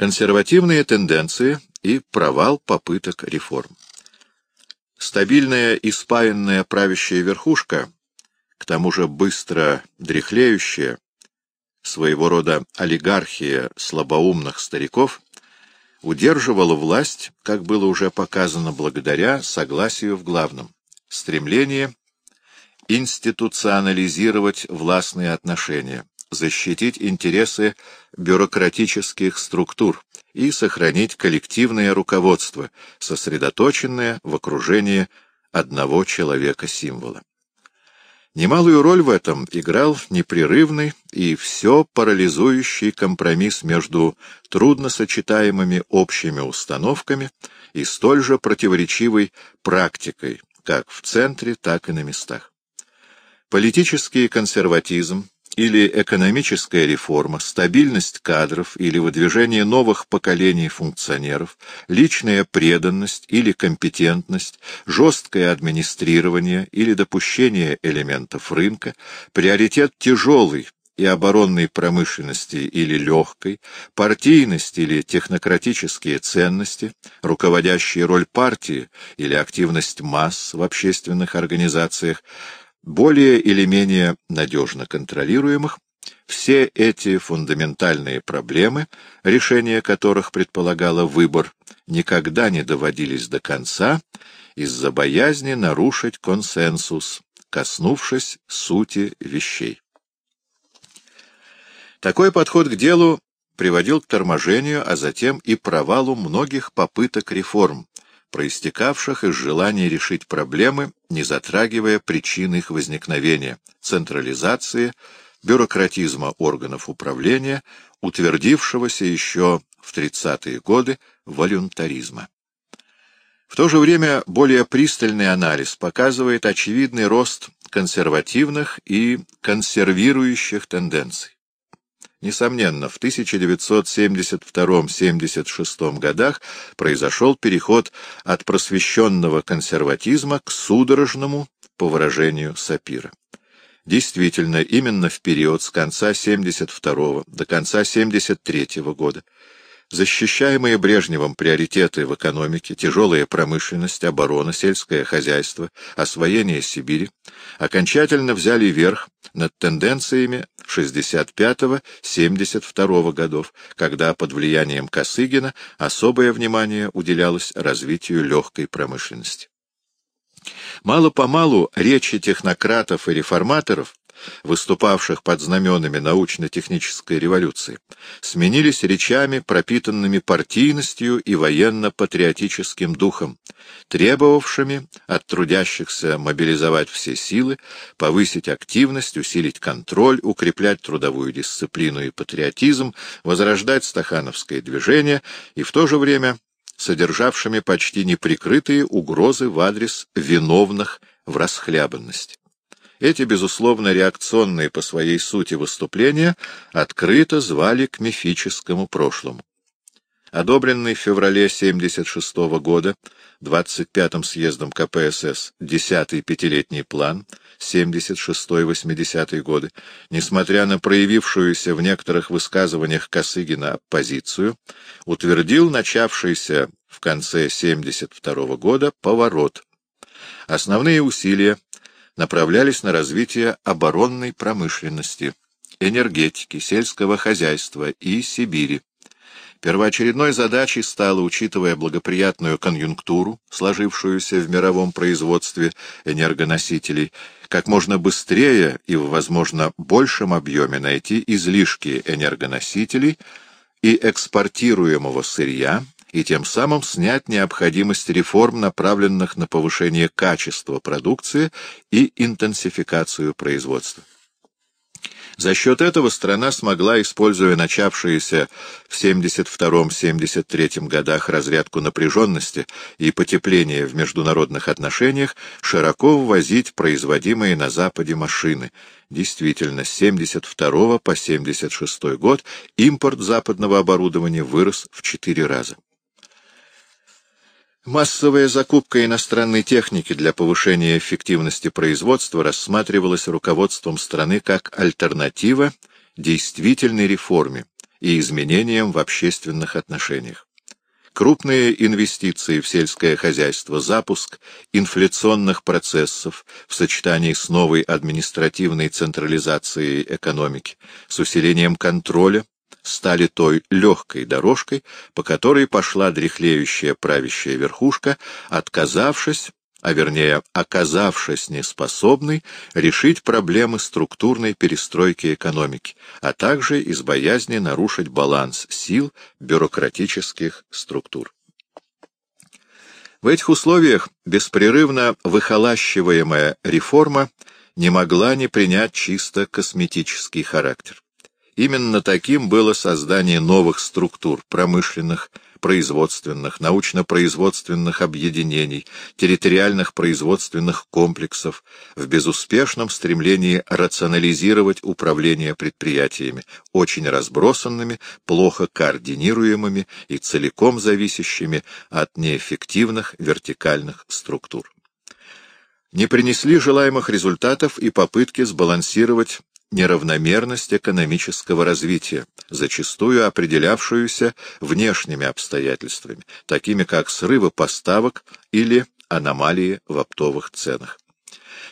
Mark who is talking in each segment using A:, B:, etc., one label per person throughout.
A: Консервативные тенденции и провал попыток реформ. Стабильная и спаянная правящая верхушка, к тому же быстро дряхлеющая, своего рода олигархия слабоумных стариков, удерживала власть, как было уже показано, благодаря согласию в главном — стремлении институционализировать властные отношения, защитить интересы бюрократических структур и сохранить коллективное руководство, сосредоточенное в окружении одного человека-символа. Немалую роль в этом играл непрерывный и все парализующий компромисс между трудносочетаемыми общими установками и столь же противоречивой практикой, как в центре, так и на местах. Политический консерватизм или экономическая реформа, стабильность кадров или выдвижение новых поколений функционеров, личная преданность или компетентность, жесткое администрирование или допущение элементов рынка, приоритет тяжелый и оборонной промышленности или легкой, партийность или технократические ценности, руководящая роль партии или активность масс в общественных организациях, более или менее надежно контролируемых, все эти фундаментальные проблемы, решение которых предполагало выбор, никогда не доводились до конца из-за боязни нарушить консенсус, коснувшись сути вещей. Такой подход к делу приводил к торможению, а затем и провалу многих попыток реформ, проистекавших из желания решить проблемы, не затрагивая причин их возникновения, централизации, бюрократизма органов управления, утвердившегося еще в 30-е годы волюнтаризма. В то же время более пристальный анализ показывает очевидный рост консервативных и консервирующих тенденций. Несомненно, в 1972-76 годах произошел переход от просвещенного консерватизма к судорожному, по выражению Сапира. Действительно, именно в период с конца 72 до конца 73 года Защищаемые Брежневым приоритеты в экономике, тяжелая промышленность, оборона, сельское хозяйство, освоение Сибири окончательно взяли верх над тенденциями 65-72 годов, когда под влиянием Косыгина особое внимание уделялось развитию легкой промышленности. Мало-помалу речи технократов и реформаторов выступавших под знаменами научно-технической революции, сменились речами, пропитанными партийностью и военно-патриотическим духом, требовавшими от трудящихся мобилизовать все силы, повысить активность, усилить контроль, укреплять трудовую дисциплину и патриотизм, возрождать стахановское движение и в то же время содержавшими почти неприкрытые угрозы в адрес виновных в расхлябанности. Эти, безусловно, реакционные по своей сути выступления открыто звали к мифическому прошлому. Одобренный в феврале 1976 года 25-м съездом КПСС 10-й пятилетний план 76-80 годы, несмотря на проявившуюся в некоторых высказываниях Косыгина оппозицию, утвердил начавшийся в конце 72 года поворот. Основные усилия направлялись на развитие оборонной промышленности, энергетики, сельского хозяйства и Сибири. Первоочередной задачей стало, учитывая благоприятную конъюнктуру, сложившуюся в мировом производстве энергоносителей, как можно быстрее и в, возможно, большем объеме найти излишки энергоносителей и экспортируемого сырья и тем самым снять необходимость реформ, направленных на повышение качества продукции и интенсификацию производства. За счет этого страна смогла, используя начавшиеся в 72-73 годах разрядку напряженности и потепление в международных отношениях, широко ввозить производимые на Западе машины. Действительно, с 72 по 76 год импорт западного оборудования вырос в четыре раза. Массовая закупка иностранной техники для повышения эффективности производства рассматривалась руководством страны как альтернатива действительной реформе и изменениям в общественных отношениях. Крупные инвестиции в сельское хозяйство, запуск инфляционных процессов в сочетании с новой административной централизацией экономики, с усилением контроля, стали той легкой дорожкой, по которой пошла дряхлеющая правящая верхушка, отказавшись а вернее оказавшись неспособной решить проблемы структурной перестройки экономики, а также из боязни нарушить баланс сил бюрократических структур. В этих условиях беспрерывно выхолащиваемая реформа не могла не принять чисто косметический характер. Именно таким было создание новых структур промышленных, производственных, научно-производственных объединений, территориальных производственных комплексов в безуспешном стремлении рационализировать управление предприятиями, очень разбросанными, плохо координируемыми и целиком зависящими от неэффективных вертикальных структур. Не принесли желаемых результатов и попытки сбалансировать неравномерность экономического развития, зачастую определявшуюся внешними обстоятельствами, такими как срывы поставок или аномалии в оптовых ценах.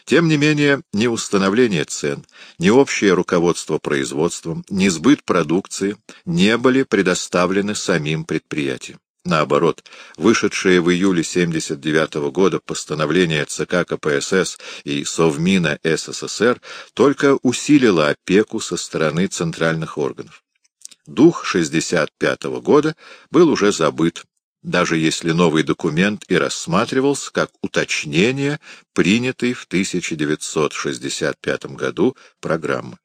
A: Тем не менее, ни установление цен, ни общее руководство производством, ни сбыт продукции не были предоставлены самим предприятиям. Наоборот, вышедшее в июле 1979 года постановление ЦК КПСС и Совмина СССР только усилило опеку со стороны центральных органов. Дух 1965 года был уже забыт, даже если новый документ и рассматривался как уточнение принятой в 1965 году программы.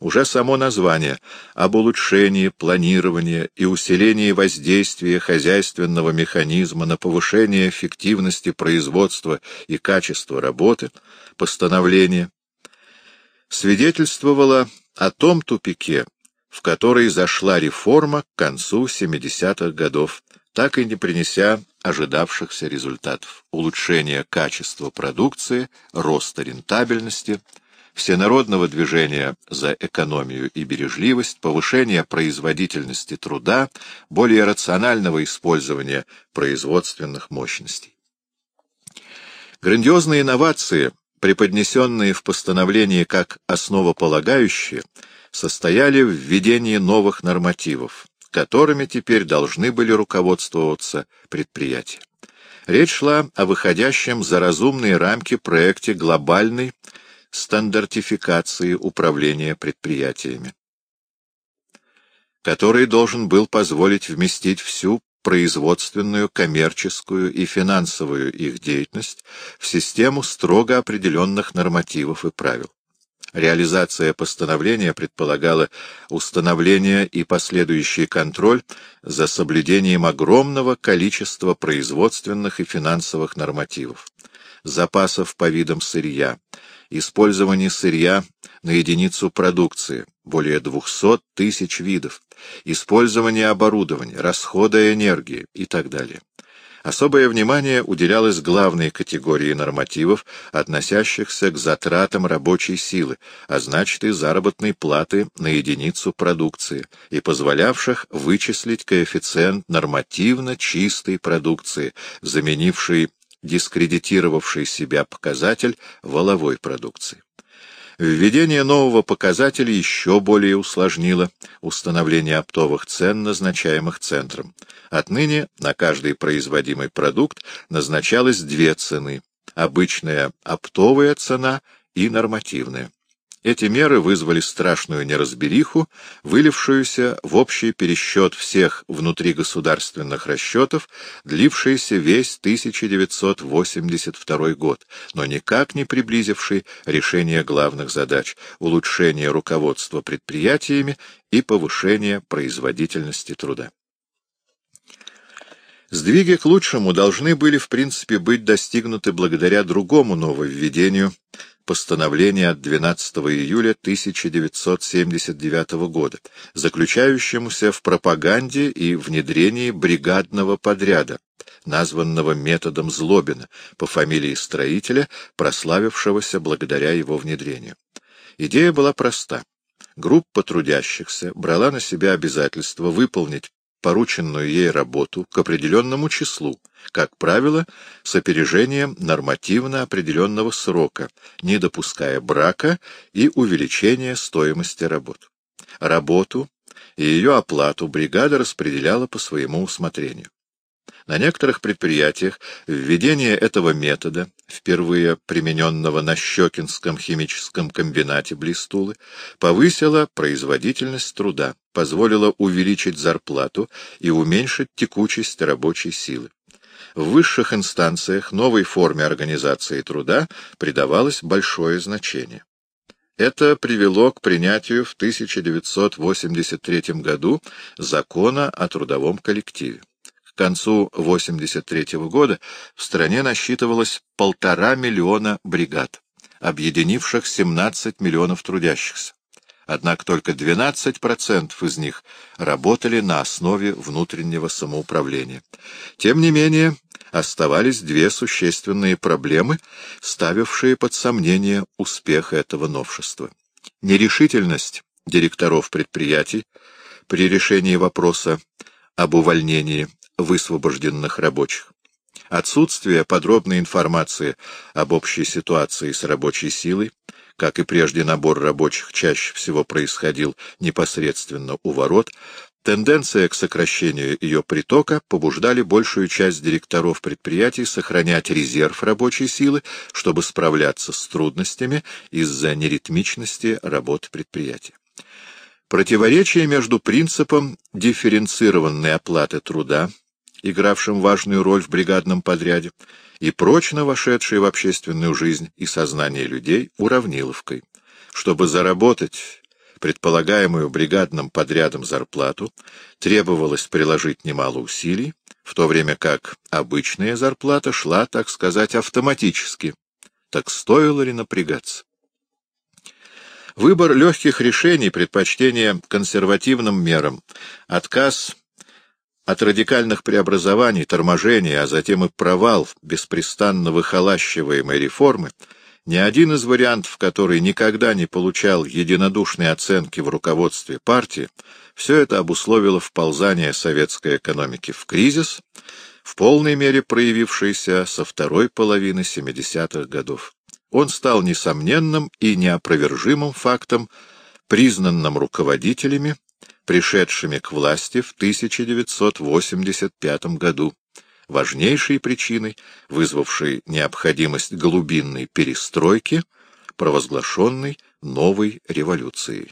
A: Уже само название об улучшении планирования и усилении воздействия хозяйственного механизма на повышение эффективности производства и качества работы, постановление, свидетельствовало о том тупике, в который зашла реформа к концу 70-х годов, так и не принеся ожидавшихся результатов — улучшения качества продукции, роста рентабельности — всенародного движения за экономию и бережливость, повышения производительности труда, более рационального использования производственных мощностей. Грандиозные инновации, преподнесенные в постановлении как основополагающие, состояли в введении новых нормативов, которыми теперь должны были руководствоваться предприятия. Речь шла о выходящем за разумные рамки проекте глобальной стандартификации управления предприятиями, который должен был позволить вместить всю производственную, коммерческую и финансовую их деятельность в систему строго определенных нормативов и правил. Реализация постановления предполагала установление и последующий контроль за соблюдением огромного количества производственных и финансовых нормативов, запасов по видам сырья, использование сырья на единицу продукции, более 200 тысяч видов, использование оборудования, расхода энергии и так далее. Особое внимание уделялось главной категории нормативов, относящихся к затратам рабочей силы, а значит и заработной платы на единицу продукции, и позволявших вычислить коэффициент нормативно чистой продукции, заменивший дискредитировавший себя показатель воловой продукции. Введение нового показателя еще более усложнило установление оптовых цен, назначаемых центром. Отныне на каждый производимый продукт назначалось две цены — обычная оптовая цена и нормативная. Эти меры вызвали страшную неразбериху, вылившуюся в общий пересчет всех внутригосударственных расчетов, длившийся весь 1982 год, но никак не приблизивший решение главных задач — улучшения руководства предприятиями и повышения производительности труда. Сдвиги к лучшему должны были, в принципе, быть достигнуты благодаря другому нововведению — постановления от 12 июля 1979 года, заключающемуся в пропаганде и внедрении бригадного подряда, названного методом Злобина по фамилии строителя, прославившегося благодаря его внедрению. Идея была проста. группа трудящихся брала на себя обязательство выполнить порученную ей работу к определенному числу, как правило, с опережением нормативно определенного срока, не допуская брака и увеличения стоимости работ. Работу и ее оплату бригада распределяла по своему усмотрению. На некоторых предприятиях введение этого метода, впервые примененного на Щекинском химическом комбинате Блистулы, повысило производительность труда, позволило увеличить зарплату и уменьшить текучесть рабочей силы. В высших инстанциях новой форме организации труда придавалось большое значение. Это привело к принятию в 1983 году закона о трудовом коллективе. Концу 1983 года в стране насчитывалось полтора миллиона бригад, объединивших 17 миллионов трудящихся. Однако только 12% из них работали на основе внутреннего самоуправления. Тем не менее, оставались две существенные проблемы, ставившие под сомнение успех этого новшества. Нерешительность директоров предприятий при решении вопроса об увольнении высвобожденных рабочих, отсутствие подробной информации об общей ситуации с рабочей силой, как и прежде набор рабочих чаще всего происходил непосредственно у ворот, Тенденция к сокращению ее притока побуждали большую часть директоров предприятий сохранять резерв рабочей силы, чтобы справляться с трудностями из-за неритмичности работы предприятия. Противоречие между принципом дифференцированной оплаты труда, игравшим важную роль в бригадном подряде, и прочно вошедшей в общественную жизнь и сознание людей уравниловкой. Чтобы заработать предполагаемую бригадным подрядом зарплату требовалось приложить немало усилий, в то время как обычная зарплата шла, так сказать, автоматически. Так стоило ли напрягаться? Выбор легких решений, предпочтение консервативным мерам, отказ от радикальных преобразований, торможения, а затем и провал беспрестанно выхолащиваемой реформы — ни один из вариантов, который никогда не получал единодушной оценки в руководстве партии, все это обусловило вползание советской экономики в кризис, в полной мере проявившийся со второй половины 70-х годов. Он стал несомненным и неопровержимым фактом, признанным руководителями, пришедшими к власти в 1985 году, важнейшей причиной, вызвавшей необходимость глубинной перестройки, провозглашенной новой революцией.